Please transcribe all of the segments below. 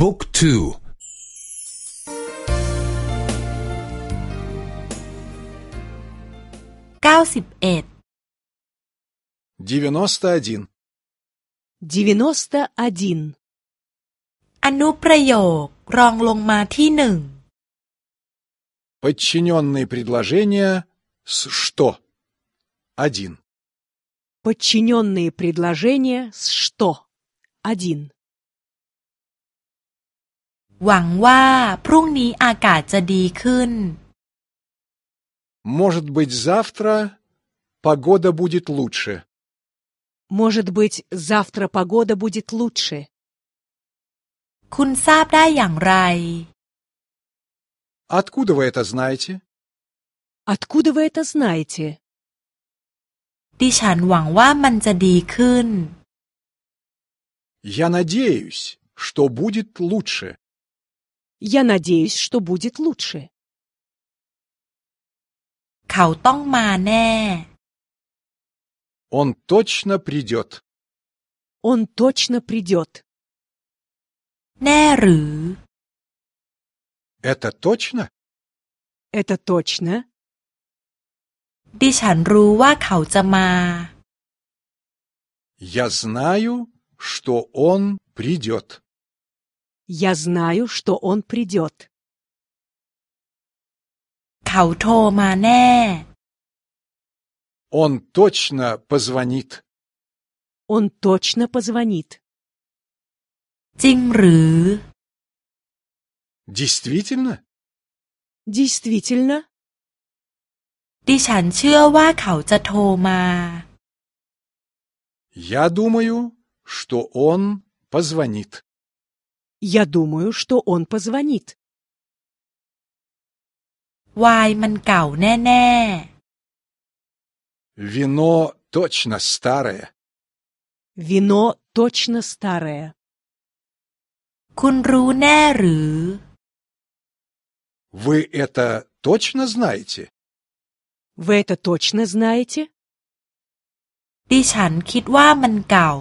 บุ๊กทู เก้าสิบเอ็ด девяносто один 91. อนุประโยครองลงมาที่หนึ่ง Подчиненные предложения с «что». Один. Подчиненные предложения с «что». 1. หวังว่าพรุ่งนี้อากาศจะดีขึ้น Может быть, завтра погода будет лучше. Может быть, завтра погода будет лучше. คุณทราบได้อย่างไร Откуда вы это знаете? Откуда вы это знаете? ดิฉันหวังว่ามันจะดีขึ้น Я надеюсь, что будет лучше. Я надеюсь, что будет лучше. เขาต้องมาแน่ Он точно придет. Он точно придет. แน่หรือ Это точно? Это точно? ดิฉันรู้ว่าเขาจะมา Я знаю, что он придет. Я знаю, что он придет. เขาโทรมาแน่ Он точно позвонит. Он точно позвонит. จริงหรือ Действительно? Действительно? ดิฉันเชื่อว่าเขาจะโทรมา Я думаю, что он позвонит. Я думаю, что он позвонит. วายมันเก่าแน่ Вино точно старое. Вино точно старое. ๆ คุณรู้แน่หรือ Вы это точно знаете? Вы это точно знаете? ดิฉันคิดว่ามันเก่า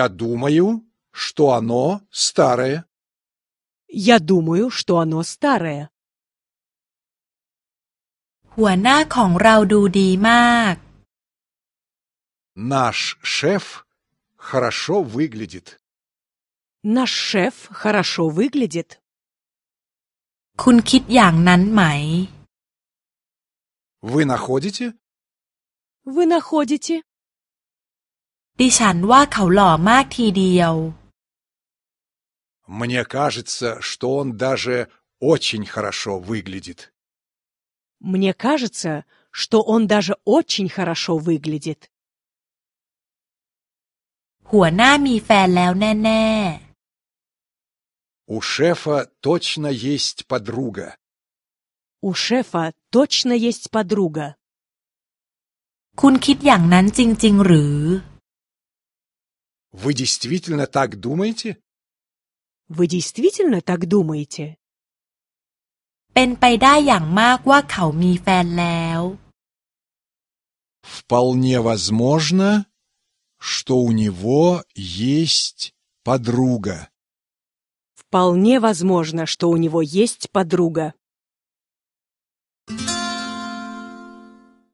Я думаю, что оно старое. Я думаю, что оно старое. หัวหน้าของเราดูดีมาก Наш шеф хорошо выглядит. Наш шеф хорошо выглядит. คุณคิดอย่างนั้นไหม Вы находите? Вы находите? ดิฉันว่าเขาหล่อมากทีเดียว Мне кажется, что он даже очень хорошо выглядит. Мне кажется, что он даже очень хорошо выглядит. หัวหน้ามีแฟนแล้วแน่ У шефа точно есть подруга. У шефа точно есть подруга. ๆ คุณคิดอย่างนั้นจริง ๆ หรือ Вы действительно так думаете? Вы действительно так думаете? เป็นไปได้อย่างมากว่าเขามีแฟนแล้ว Вполне возможно, что у него есть подруга. Вполне возможно, что у него есть подруга.